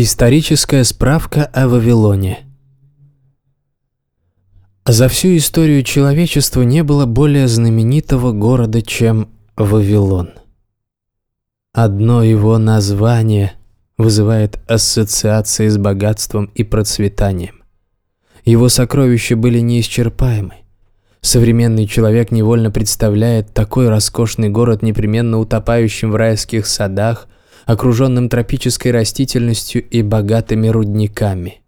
Историческая справка о Вавилоне За всю историю человечества не было более знаменитого города, чем Вавилон. Одно его название вызывает ассоциации с богатством и процветанием. Его сокровища были неисчерпаемы. Современный человек невольно представляет такой роскошный город, непременно утопающим в райских садах – окруженным тропической растительностью и богатыми рудниками.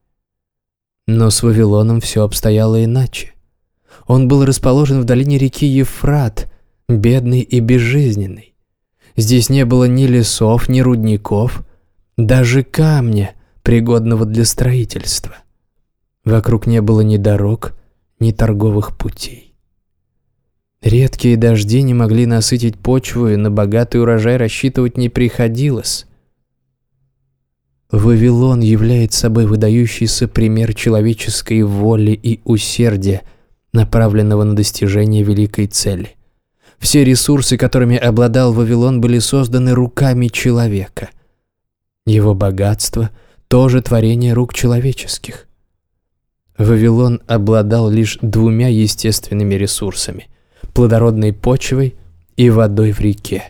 Но с Вавилоном все обстояло иначе. Он был расположен в долине реки Ефрат, бедный и безжизненный. Здесь не было ни лесов, ни рудников, даже камня, пригодного для строительства. Вокруг не было ни дорог, ни торговых путей. Редкие дожди не могли насытить почву, и на богатый урожай рассчитывать не приходилось. Вавилон является собой выдающийся пример человеческой воли и усердия, направленного на достижение великой цели. Все ресурсы, которыми обладал Вавилон, были созданы руками человека. Его богатство – тоже творение рук человеческих. Вавилон обладал лишь двумя естественными ресурсами – плодородной почвой и водой в реке.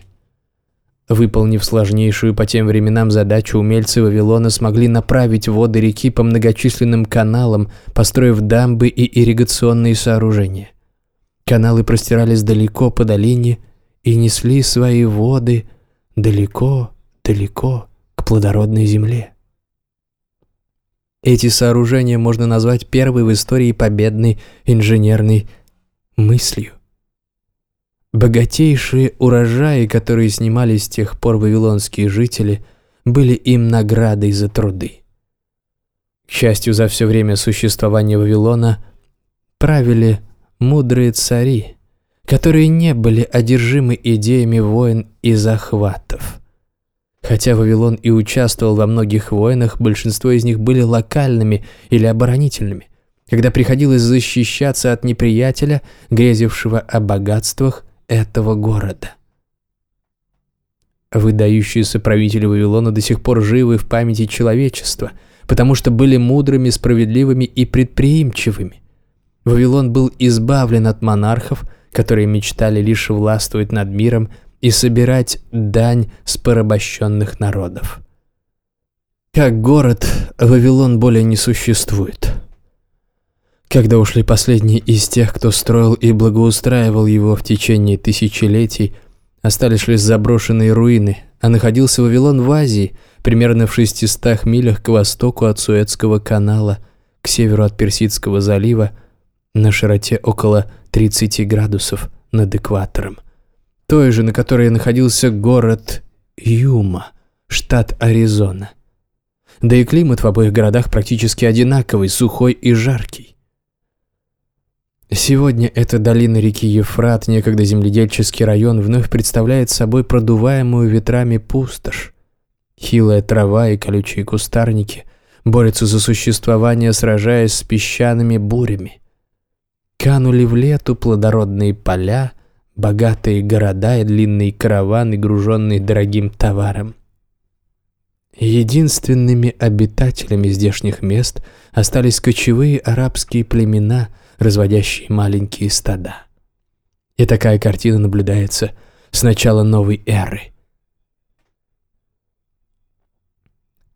Выполнив сложнейшую по тем временам задачу, умельцы Вавилона смогли направить воды реки по многочисленным каналам, построив дамбы и ирригационные сооружения. Каналы простирались далеко по долине и несли свои воды далеко, далеко к плодородной земле. Эти сооружения можно назвать первой в истории победной инженерной мыслью. Богатейшие урожаи, которые снимали с тех пор вавилонские жители, были им наградой за труды. К счастью, за все время существования Вавилона правили мудрые цари, которые не были одержимы идеями войн и захватов. Хотя Вавилон и участвовал во многих войнах, большинство из них были локальными или оборонительными, когда приходилось защищаться от неприятеля, грезившего о богатствах этого города. Выдающиеся правители Вавилона до сих пор живы в памяти человечества, потому что были мудрыми, справедливыми и предприимчивыми. Вавилон был избавлен от монархов, которые мечтали лишь властвовать над миром и собирать дань с порабощенных народов. Как город, Вавилон более не существует. Когда ушли последние из тех, кто строил и благоустраивал его в течение тысячелетий, остались лишь заброшенные руины, а находился Вавилон в Азии, примерно в 600 милях к востоку от Суэцкого канала, к северу от Персидского залива, на широте около 30 градусов над экватором. Той же, на которой находился город Юма, штат Аризона. Да и климат в обоих городах практически одинаковый, сухой и жаркий. Сегодня эта долина реки Ефрат, некогда земледельческий район, вновь представляет собой продуваемую ветрами пустошь. Хилая трава и колючие кустарники борются за существование, сражаясь с песчаными бурями. Канули в лету плодородные поля, богатые города и длинные караваны, груженные дорогим товаром. Единственными обитателями здешних мест остались кочевые арабские племена – разводящие маленькие стада. И такая картина наблюдается с начала новой эры.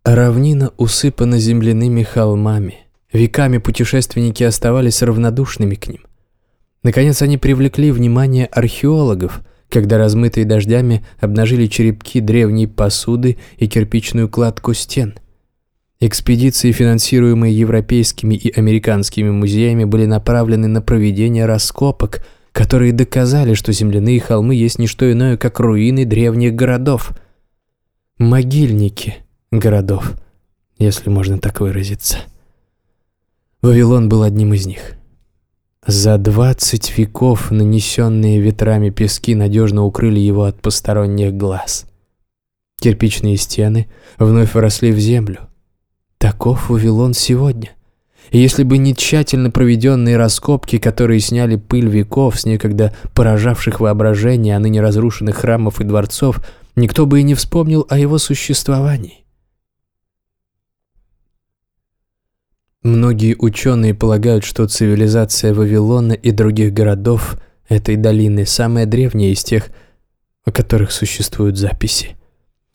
Равнина усыпана земляными холмами. Веками путешественники оставались равнодушными к ним. Наконец они привлекли внимание археологов, когда размытые дождями обнажили черепки древней посуды и кирпичную кладку стен – Экспедиции, финансируемые европейскими и американскими музеями, были направлены на проведение раскопок, которые доказали, что земляные холмы есть не что иное, как руины древних городов. Могильники городов, если можно так выразиться. Вавилон был одним из них. За двадцать веков нанесенные ветрами пески надежно укрыли его от посторонних глаз. Кирпичные стены вновь вросли в землю – Таков Вавилон сегодня. И если бы не тщательно проведенные раскопки, которые сняли пыль веков с некогда поражавших воображение, а ныне разрушенных храмов и дворцов, никто бы и не вспомнил о его существовании. Многие ученые полагают, что цивилизация Вавилона и других городов этой долины самая древняя из тех, о которых существуют записи.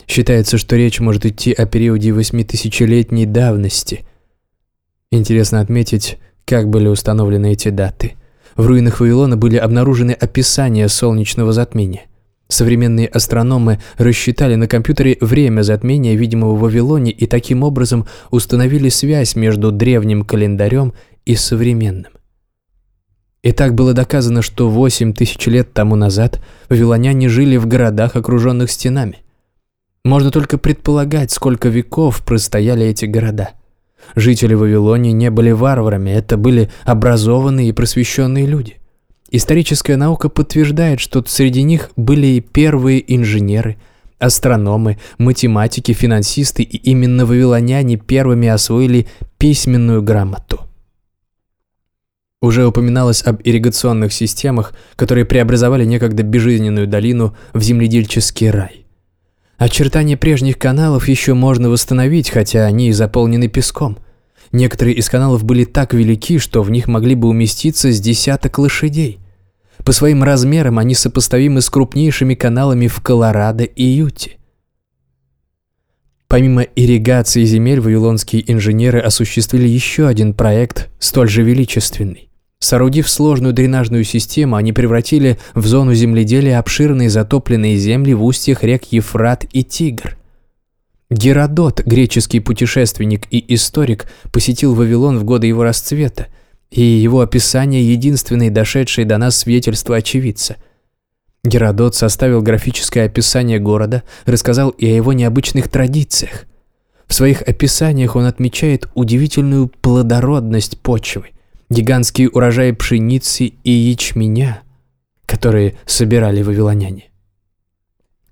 Считается, что речь может идти о периоде восьмитысячелетней давности. Интересно отметить, как были установлены эти даты. В руинах Вавилона были обнаружены описания солнечного затмения. Современные астрономы рассчитали на компьютере время затмения, видимого в Вавилоне, и таким образом установили связь между древним календарем и современным. И так было доказано, что 8 тысяч лет тому назад вавилоняне жили в городах, окруженных стенами. Можно только предполагать, сколько веков простояли эти города. Жители Вавилонии не были варварами, это были образованные и просвещенные люди. Историческая наука подтверждает, что среди них были и первые инженеры, астрономы, математики, финансисты, и именно вавилоняне первыми освоили письменную грамоту. Уже упоминалось об ирригационных системах, которые преобразовали некогда безжизненную долину в земледельческий рай. Очертания прежних каналов еще можно восстановить, хотя они и заполнены песком – Некоторые из каналов были так велики, что в них могли бы уместиться с десяток лошадей. По своим размерам они сопоставимы с крупнейшими каналами в Колорадо и Юте. Помимо ирригации земель, вавилонские инженеры осуществили еще один проект, столь же величественный. Соорудив сложную дренажную систему, они превратили в зону земледелия обширные затопленные земли в устьях рек Ефрат и Тигр. Геродот, греческий путешественник и историк, посетил Вавилон в годы его расцвета, и его описание – единственное дошедшее до нас свидетельство очевидца. Геродот составил графическое описание города, рассказал и о его необычных традициях. В своих описаниях он отмечает удивительную плодородность почвы, гигантские урожаи пшеницы и ячменя, которые собирали вавилоняне.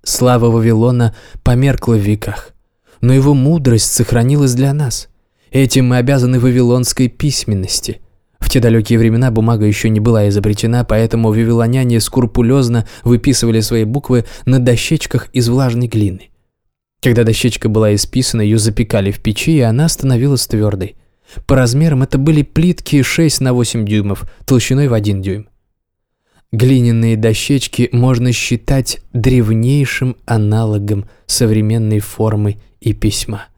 Слава Вавилона померкла в веках но его мудрость сохранилась для нас. Этим мы обязаны вавилонской письменности. В те далекие времена бумага еще не была изобретена, поэтому вавилоняне скрупулезно выписывали свои буквы на дощечках из влажной глины. Когда дощечка была исписана, ее запекали в печи, и она становилась твердой. По размерам это были плитки 6 на 8 дюймов, толщиной в 1 дюйм. Глиняные дощечки можно считать древнейшим аналогом современной формы и письма.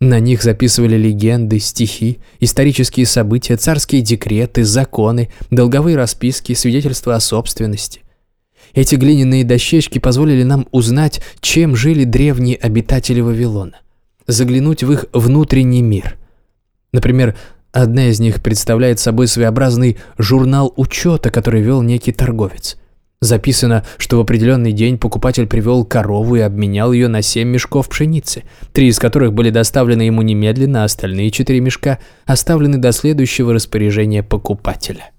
На них записывали легенды, стихи, исторические события, царские декреты, законы, долговые расписки, свидетельства о собственности. Эти глиняные дощечки позволили нам узнать, чем жили древние обитатели Вавилона, заглянуть в их внутренний мир. Например, одна из них представляет собой своеобразный журнал учета, который вел некий торговец – Записано, что в определенный день покупатель привел корову и обменял ее на семь мешков пшеницы, три из которых были доставлены ему немедленно, а остальные четыре мешка оставлены до следующего распоряжения покупателя.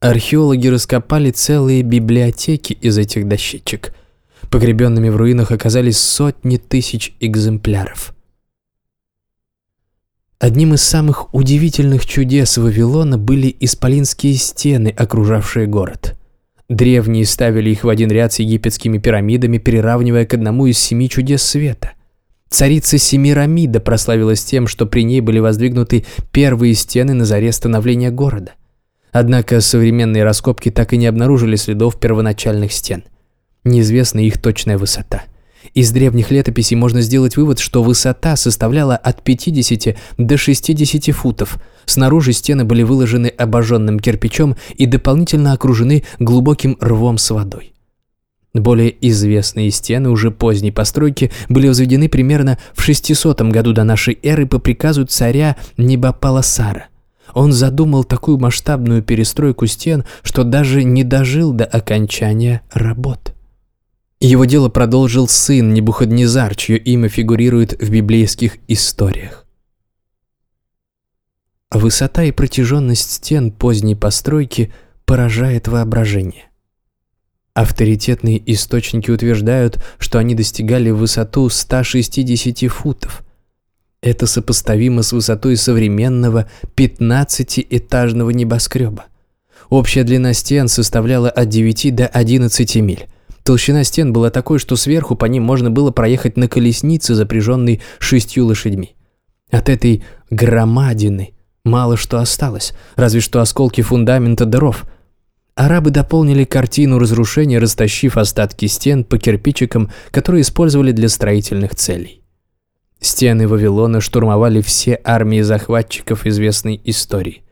Археологи раскопали целые библиотеки из этих дощечек. Погребенными в руинах оказались сотни тысяч экземпляров. Одним из самых удивительных чудес Вавилона были исполинские стены, окружавшие город. Древние ставили их в один ряд с египетскими пирамидами, приравнивая к одному из семи чудес света. Царица Семирамида прославилась тем, что при ней были воздвигнуты первые стены на заре становления города. Однако современные раскопки так и не обнаружили следов первоначальных стен. Неизвестна их точная высота – из древних летописей можно сделать вывод, что высота составляла от 50 до 60 футов. Снаружи стены были выложены обожженным кирпичом и дополнительно окружены глубоким рвом с водой. Более известные стены уже поздней постройки были возведены примерно в 600 году до нашей эры по приказу царя Небопаласара. Он задумал такую масштабную перестройку стен, что даже не дожил до окончания работ. Его дело продолжил сын Небуходнезар, чье имя фигурирует в библейских историях. Высота и протяженность стен поздней постройки поражает воображение. Авторитетные источники утверждают, что они достигали высоту 160 футов. Это сопоставимо с высотой современного 15-этажного небоскреба. Общая длина стен составляла от 9 до 11 миль. Толщина стен была такой, что сверху по ним можно было проехать на колеснице, запряженной шестью лошадьми. От этой громадины мало что осталось, разве что осколки фундамента даров. Арабы дополнили картину разрушения, растащив остатки стен по кирпичикам, которые использовали для строительных целей. Стены Вавилона штурмовали все армии захватчиков известной истории.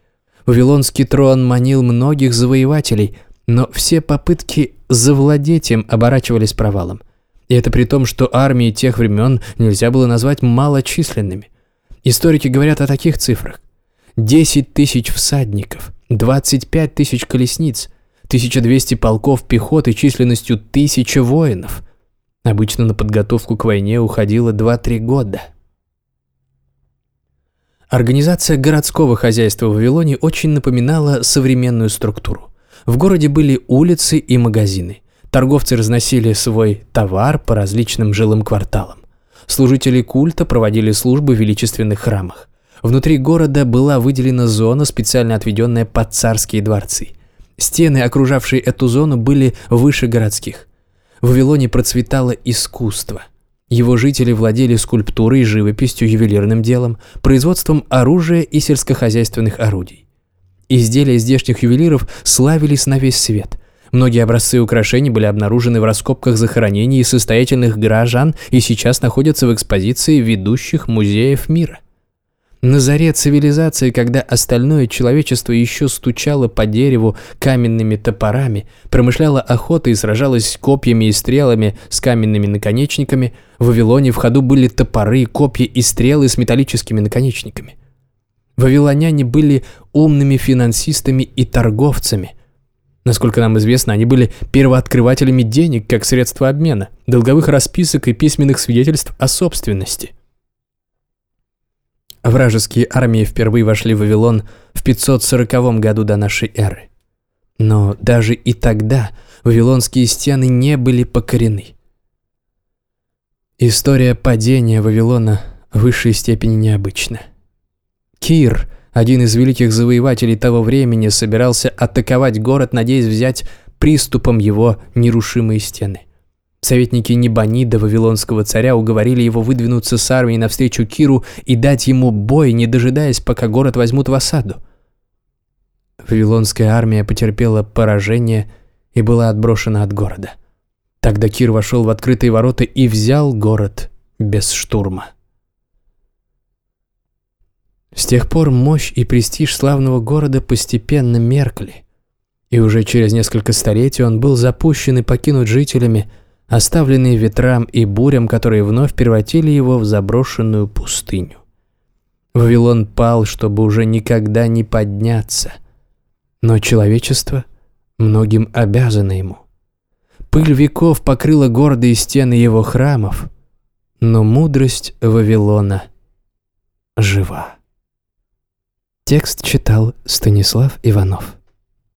Вавилонский трон манил многих завоевателей, но все попытки завладеть им оборачивались провалом. И это при том, что армии тех времен нельзя было назвать малочисленными. Историки говорят о таких цифрах. 10 тысяч всадников, 25 тысяч колесниц, 1200 полков пехоты численностью 1000 воинов. Обычно на подготовку к войне уходило 2-3 года. Организация городского хозяйства в Вавилоне очень напоминала современную структуру. В городе были улицы и магазины. Торговцы разносили свой товар по различным жилым кварталам. Служители культа проводили службы в величественных храмах. Внутри города была выделена зона, специально отведенная под царские дворцы. Стены, окружавшие эту зону, были выше городских. В Вавилоне процветало искусство. Его жители владели скульптурой, живописью, ювелирным делом, производством оружия и сельскохозяйственных орудий. Изделия здешних ювелиров славились на весь свет – Многие образцы украшений были обнаружены в раскопках захоронений состоятельных горожан и сейчас находятся в экспозиции ведущих музеев мира. На заре цивилизации, когда остальное человечество еще стучало по дереву каменными топорами, промышляло охотой и сражалось копьями и стрелами с каменными наконечниками, в Вавилоне в ходу были топоры, копья и стрелы с металлическими наконечниками. Вавилоняне были умными финансистами и торговцами – Насколько нам известно, они были первооткрывателями денег как средства обмена, долговых расписок и письменных свидетельств о собственности. Вражеские армии впервые вошли в Вавилон в 540 году до нашей эры. Но даже и тогда вавилонские стены не были покорены. История падения Вавилона в высшей степени необычна. Кир – один из великих завоевателей того времени собирался атаковать город, надеясь взять приступом его нерушимые стены. Советники Небанида, вавилонского царя, уговорили его выдвинуться с армией навстречу Киру и дать ему бой, не дожидаясь, пока город возьмут в осаду. Вавилонская армия потерпела поражение и была отброшена от города. Тогда Кир вошел в открытые ворота и взял город без штурма. С тех пор мощь и престиж славного города постепенно меркли, и уже через несколько столетий он был запущен и покинут жителями, оставленный ветрам и бурям, которые вновь превратили его в заброшенную пустыню. Вавилон пал, чтобы уже никогда не подняться, но человечество многим обязано ему. Пыль веков покрыла гордые стены его храмов, но мудрость Вавилона жива. Текст читал Станислав Иванов.